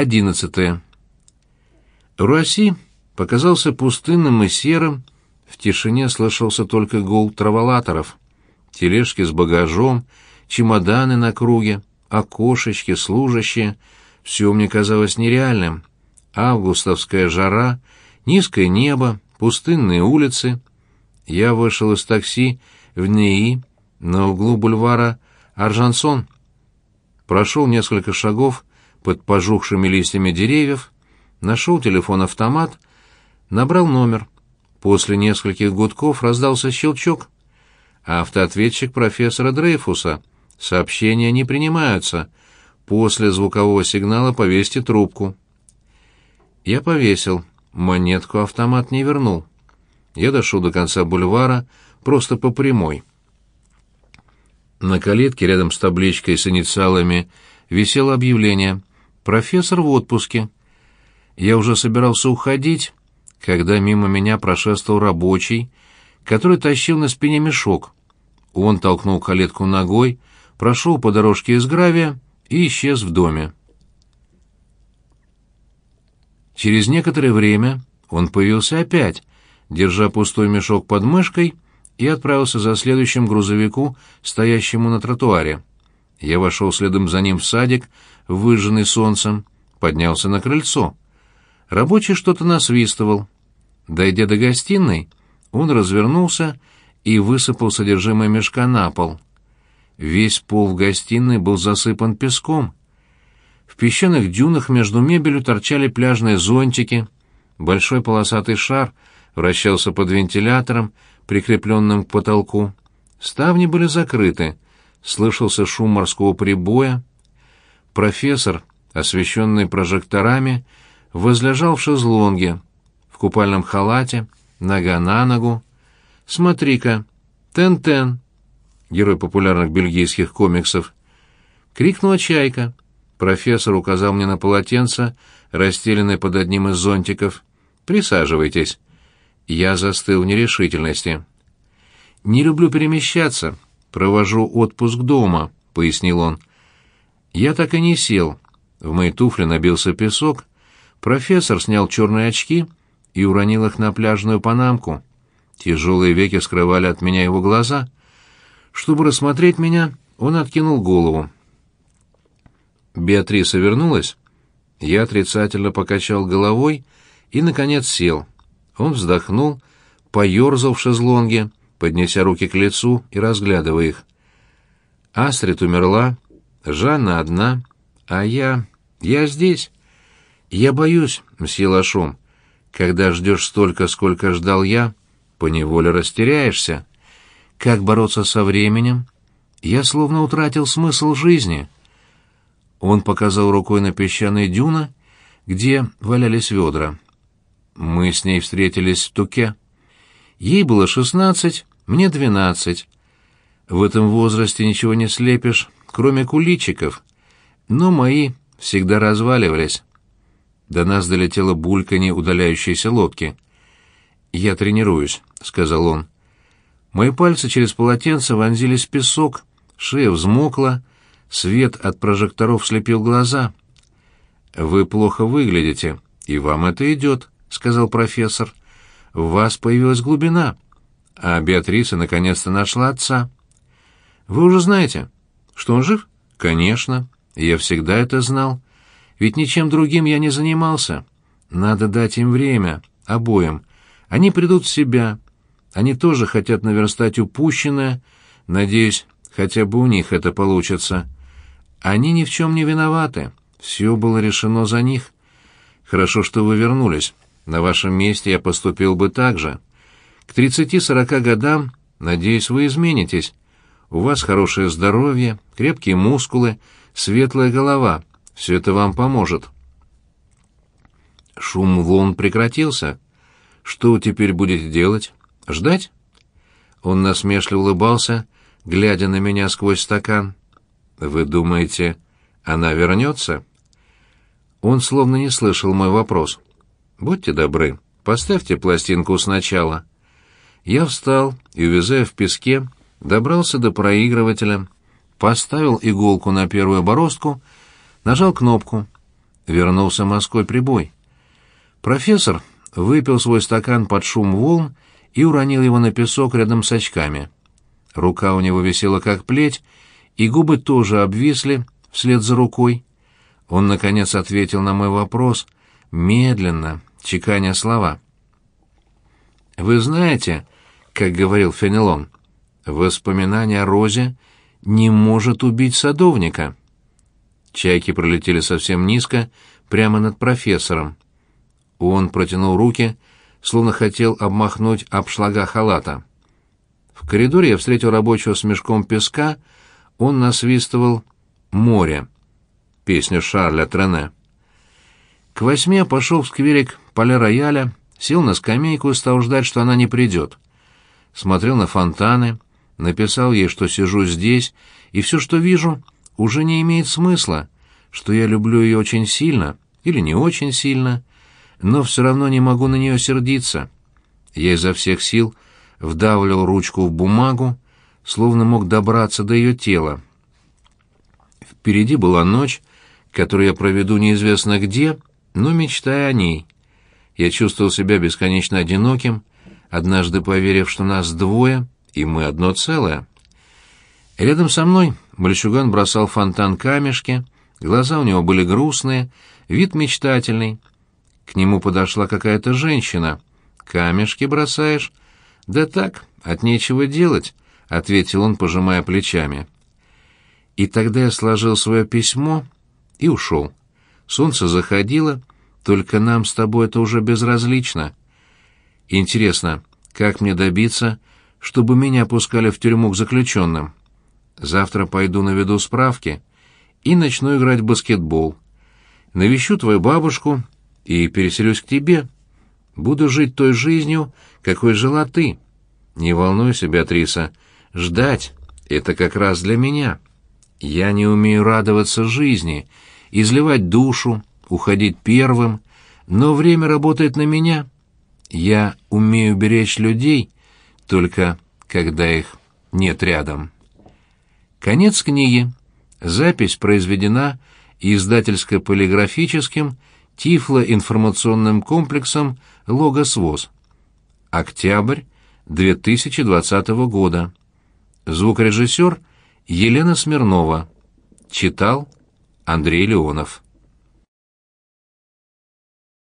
Одиннадцатое. Руаси показался пустынным и серым, в тишине слышался только гул траволаторов. Тележки с багажом, чемоданы на круге, окошечки, служащие — все мне казалось нереальным. Августовская жара, низкое небо, пустынные улицы. Я вышел из такси в НИИ на углу бульвара Аржансон. Прошел несколько шагов под пожухшими листьями деревьев, нашел телефон-автомат, набрал номер. После нескольких гудков раздался щелчок. Автоответчик профессора Дрейфуса. Сообщения не принимаются. После звукового сигнала повесьте трубку. Я повесил. Монетку автомат не вернул. Я дошел до конца бульвара просто по прямой. На калитке рядом с табличкой с инициалами висело объявление «Профессор в отпуске». Я уже собирался уходить, когда мимо меня прошествовал рабочий, который тащил на спине мешок. Он толкнул калитку ногой, прошел по дорожке из гравия и исчез в доме. Через некоторое время он появился опять, держа пустой мешок под мышкой, и отправился за следующим грузовику, стоящему на тротуаре. Я вошел следом за ним в садик, выжженный солнцем, поднялся на крыльцо. Рабочий что-то насвистывал. Дойдя до гостиной, он развернулся и высыпал содержимое мешка на пол. Весь пол в гостиной был засыпан песком. В песчаных дюнах между мебелью торчали пляжные зонтики. Большой полосатый шар вращался под вентилятором, прикрепленным к потолку. Ставни были закрыты. Слышался шум морского прибоя. Профессор, освещенный прожекторами, возлежал в шезлонге, в купальном халате, нога на ногу. «Смотри-ка! Тен-тен!» Герой популярных бельгийских комиксов. Крикнула чайка. Профессор указал мне на полотенце, расстеленное под одним из зонтиков. «Присаживайтесь». Я застыл в нерешительности. «Не люблю перемещаться. Провожу отпуск дома», — пояснил он. Я так и не сел. В мои туфли набился песок. Профессор снял черные очки и уронил их на пляжную панамку. Тяжелые веки скрывали от меня его глаза. Чтобы рассмотреть меня, он откинул голову. Беатриса вернулась? Я отрицательно покачал головой и, наконец, сел. Он вздохнул, поерзал в шезлонге, поднеся руки к лицу и разглядывая их. Астрид умерла, Жанна одна, а я... я здесь. Я боюсь, мсье Лашом. Когда ждешь столько, сколько ждал я, поневоле растеряешься. Как бороться со временем? Я словно утратил смысл жизни. Он показал рукой на песчаные дюны, где валялись ведра. Мы с ней встретились в Туке. Ей было шестнадцать, мне двенадцать. В этом возрасте ничего не слепишь, кроме куличиков. Но мои всегда разваливались. До нас долетело бульканье удаляющейся лодки. «Я тренируюсь», — сказал он. Мои пальцы через полотенце вонзились в песок, шея взмокла, свет от прожекторов слепил глаза. «Вы плохо выглядите, и вам это идет», — сказал профессор. «В вас появилась глубина, а Беатриса наконец-то нашла отца». «Вы уже знаете, что он жив?» «Конечно. Я всегда это знал. Ведь ничем другим я не занимался. Надо дать им время, обоим. Они придут в себя. Они тоже хотят наверстать упущенное. Надеюсь, хотя бы у них это получится. Они ни в чем не виноваты. Все было решено за них. Хорошо, что вы вернулись. На вашем месте я поступил бы так же. К тридцати-сорока годам, надеюсь, вы изменитесь. У вас хорошее здоровье, крепкие мускулы, светлая голова. Все это вам поможет. Шум волн прекратился. Что теперь будете делать? Ждать? Он насмешливо улыбался, глядя на меня сквозь стакан. Вы думаете, она вернется? Он словно не слышал мой вопрос. Будьте добры, поставьте пластинку сначала. Я встал и, увязая в песке, добрался до проигрывателя, поставил иголку на первую бороздку, нажал кнопку. вернулся морской прибой. Профессор выпил свой стакан под шум волн и уронил его на песок рядом с очками. Рука у него висела как плеть, и губы тоже обвисли вслед за рукой. Он, наконец, ответил на мой вопрос, медленно, чеканя слова. «Вы знаете, как говорил Фенелон, воспоминание о Розе не может убить садовника». Чайки пролетели совсем низко, прямо над профессором. Он протянул руки, словно хотел обмахнуть обшлага халата. В коридоре я встретил рабочего с мешком песка, он насвистывал «Море» песню Шарля Трене. К восьми я пошел в скверик поля рояля, сел на скамейку и стал ждать, что она не придет. Смотрел на фонтаны, написал ей, что сижу здесь, и все, что вижу, уже не имеет смысла, что я люблю ее очень сильно или не очень сильно, но все равно не могу на нее сердиться. Я изо всех сил вдавливал ручку в бумагу, словно мог добраться до ее тела. Впереди была ночь, которую я проведу неизвестно где, но мечтая о ней. Я чувствовал себя бесконечно одиноким, однажды поверив, что нас двое, и мы одно целое. Рядом со мной мальчуган бросал фонтан камешки, глаза у него были грустные, вид мечтательный. К нему подошла какая-то женщина. «Камешки бросаешь?» «Да так, от нечего делать», — ответил он, пожимая плечами. И тогда я сложил свое письмо и ушел. Солнце заходило, только нам с тобой это уже безразлично. Интересно, как мне добиться, чтобы меня пускали в тюрьму к заключенным? Завтра пойду наведу справки и начну играть в баскетбол. Навещу твою бабушку и переселюсь к тебе. Буду жить той жизнью, какой жила ты. Не волнуйся, Беатриса, ждать — это как раз для меня». Я не умею радоваться жизни, изливать душу, уходить первым, но время работает на меня. Я умею беречь людей, только когда их нет рядом. Конец книги. Запись произведена издательско-полиграфическим Тифло-информационным комплексом «Логосвоз». Октябрь 2020 года. Звукорежиссер – Елена Смирнова. Читал Андрей Леонов.